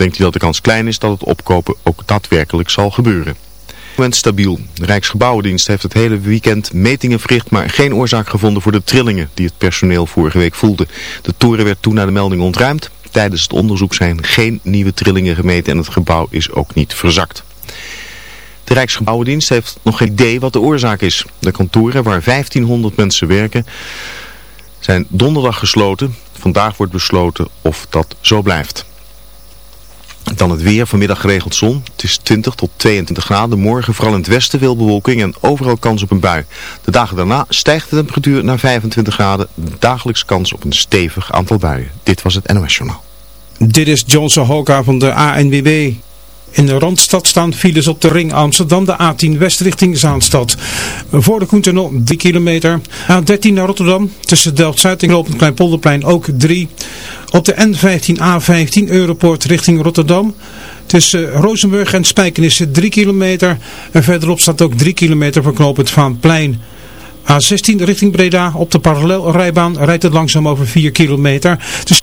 denkt hij dat de kans klein is dat het opkopen ook daadwerkelijk zal gebeuren. Stabiel. De Rijksgebouwendienst heeft het hele weekend metingen verricht, maar geen oorzaak gevonden voor de trillingen die het personeel vorige week voelde. De toren werd toen naar de melding ontruimd. Tijdens het onderzoek zijn geen nieuwe trillingen gemeten en het gebouw is ook niet verzakt. De Rijksgebouwendienst heeft nog geen idee wat de oorzaak is. De kantoren waar 1500 mensen werken zijn donderdag gesloten. Vandaag wordt besloten of dat zo blijft. Dan het weer, vanmiddag geregeld zon. Het is 20 tot 22 graden. Morgen vooral in het westen veel bewolking en overal kans op een bui. De dagen daarna stijgt de temperatuur naar 25 graden. Dagelijks kans op een stevig aantal buien. Dit was het NOS Journaal. Dit is Johnson Hoka van de ANWB. In de Randstad staan files op de ring Amsterdam, de A10 West richting Zaanstad. Voor de Koentunnel 3 kilometer. A13 naar Rotterdam, tussen Delft-Zuid en Lopend Kleinpolderplein ook 3. Op de N15 A15 Europort richting Rotterdam. Tussen Rozenburg en Spijkenissen 3 kilometer. En verderop staat ook 3 kilometer voor knooppunt Vaanplein. A16 richting Breda op de parallelrijbaan rijdt het langzaam over 4 kilometer. Dus...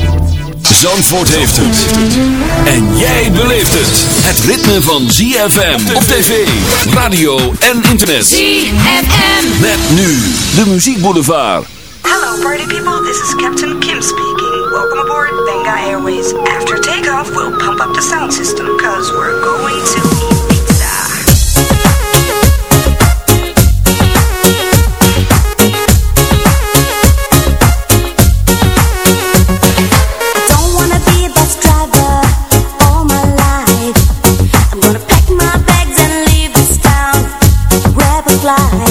Zandvoort heeft het. En jij beleeft het. Het ritme van ZFM op tv, radio en internet. ZFM. Met nu de Muziek Boulevard. Hello, party people. This is Captain Kim speaking. Welcome aboard Benga Airways. After takeoff, we'll pump up the sound system because we're going to fly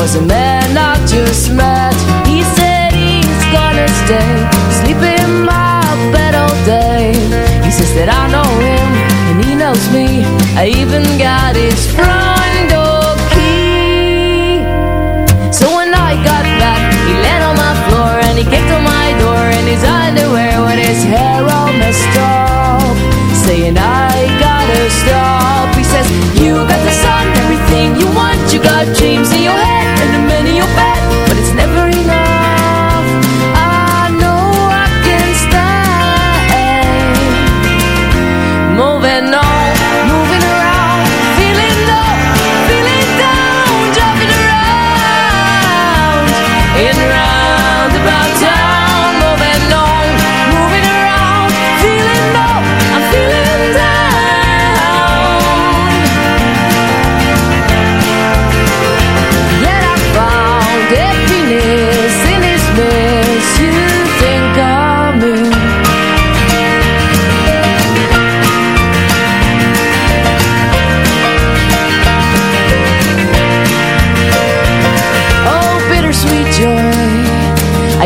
was a man not just mad He said he's gonna stay Sleep in my bed all day. He says that I know him and he knows me. I even got his front door key. So when I got back He laid on my floor and he kicked on my door In his underwear with his hair all messed up. Saying I gotta stop. He says you got the sun, everything you want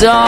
zone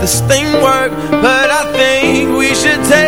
this thing work. But I think we should take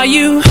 Are you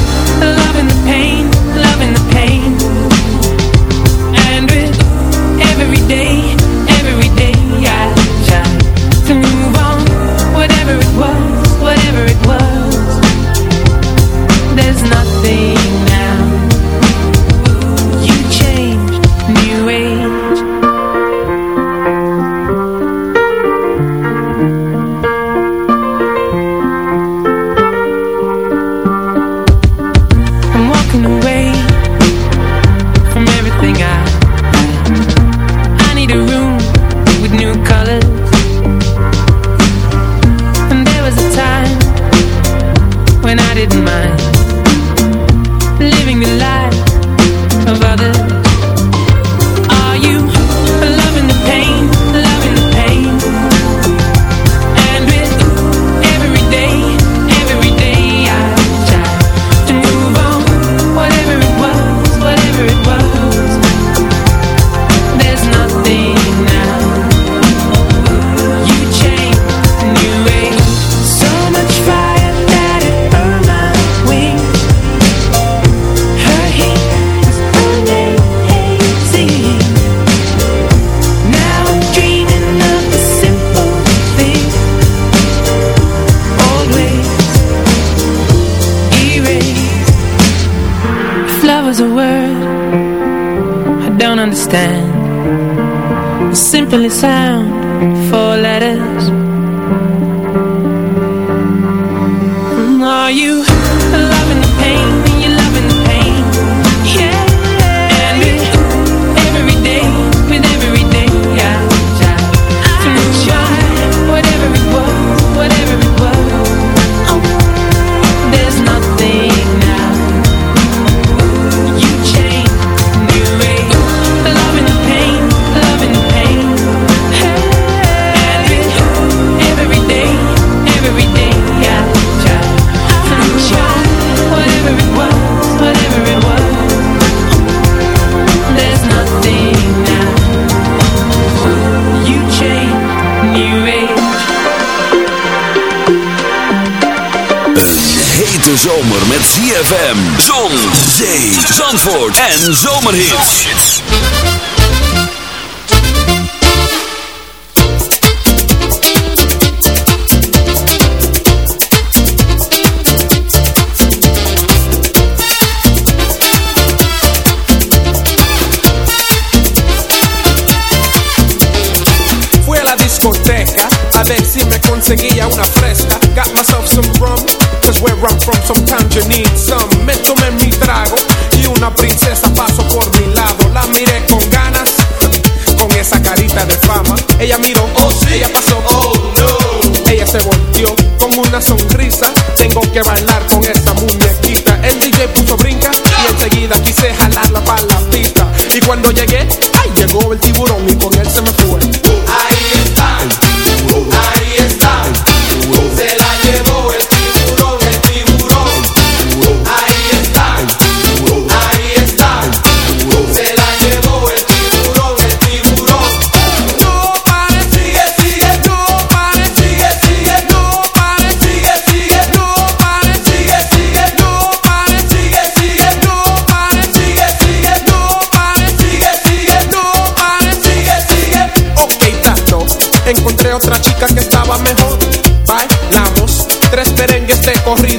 corrido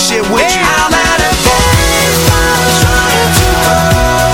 shit with yeah. you. I'll let it go.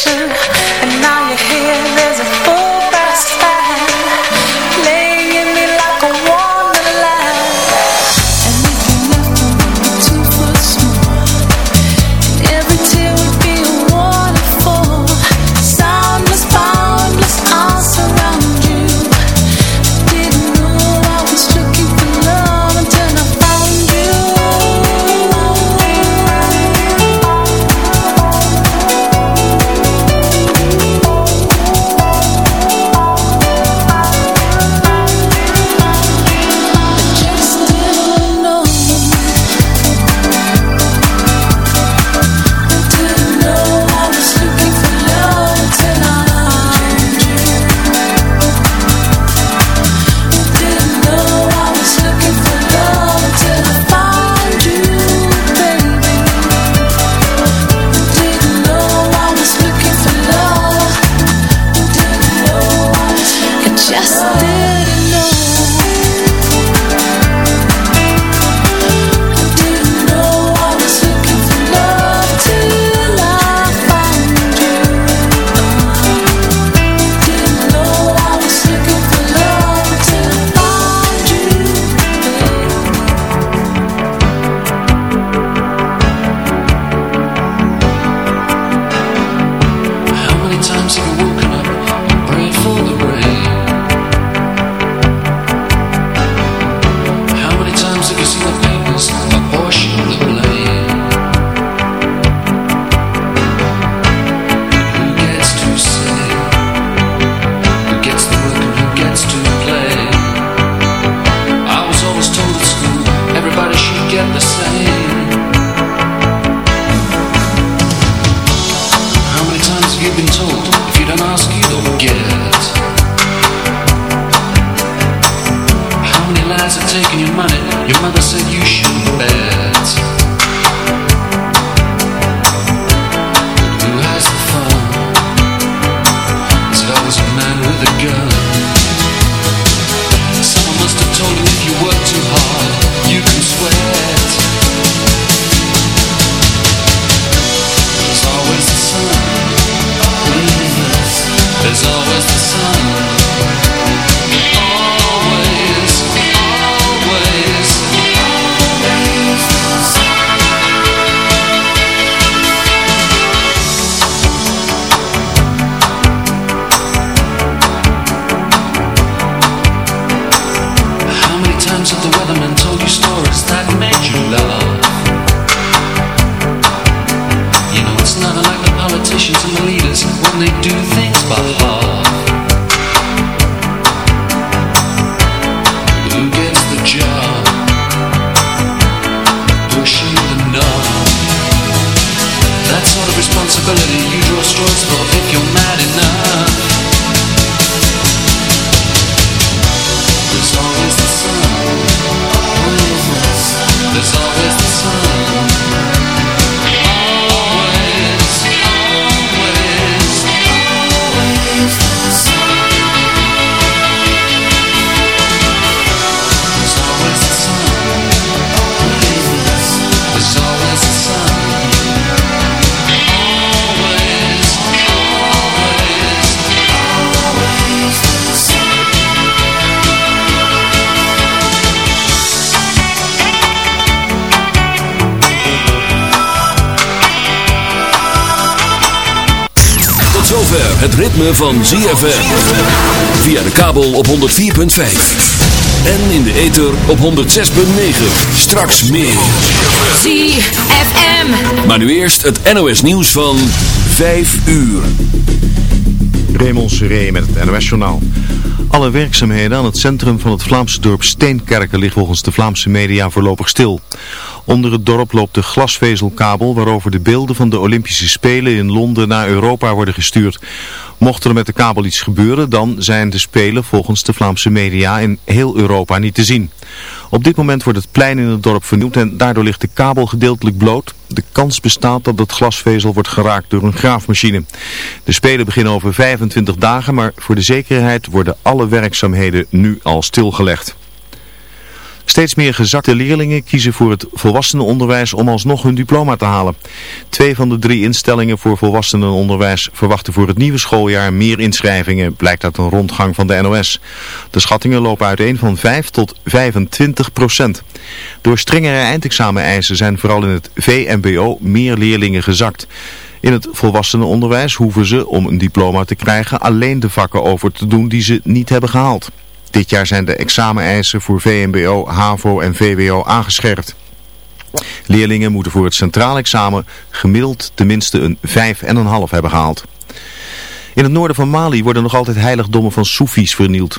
closer het ritme van ZFM. Via de kabel op 104.5. En in de ether op 106.9. Straks meer. ZFM. Maar nu eerst het NOS nieuws van 5 uur. Raymond Seré met het NOS-journaal. Alle werkzaamheden aan het centrum van het Vlaamse dorp Steenkerken liggen volgens de Vlaamse media voorlopig stil. Onder het dorp loopt de glasvezelkabel waarover de beelden van de Olympische Spelen in Londen naar Europa worden gestuurd. Mocht er met de kabel iets gebeuren, dan zijn de Spelen volgens de Vlaamse media in heel Europa niet te zien. Op dit moment wordt het plein in het dorp vernieuwd en daardoor ligt de kabel gedeeltelijk bloot. De kans bestaat dat het glasvezel wordt geraakt door een graafmachine. De Spelen beginnen over 25 dagen, maar voor de zekerheid worden alle werkzaamheden nu al stilgelegd. Steeds meer gezakte leerlingen kiezen voor het volwassenenonderwijs om alsnog hun diploma te halen. Twee van de drie instellingen voor volwassenenonderwijs verwachten voor het nieuwe schooljaar meer inschrijvingen, blijkt uit een rondgang van de NOS. De schattingen lopen uiteen van 5 tot 25 procent. Door strengere eindexameneisen zijn vooral in het VMBO meer leerlingen gezakt. In het volwassenenonderwijs hoeven ze, om een diploma te krijgen, alleen de vakken over te doen die ze niet hebben gehaald. Dit jaar zijn de exameneisen voor VMBO, HAVO en VWO aangescherpt. Leerlingen moeten voor het centraal examen gemiddeld tenminste een 5,5 hebben gehaald. In het noorden van Mali worden nog altijd heiligdommen van Soefies vernield.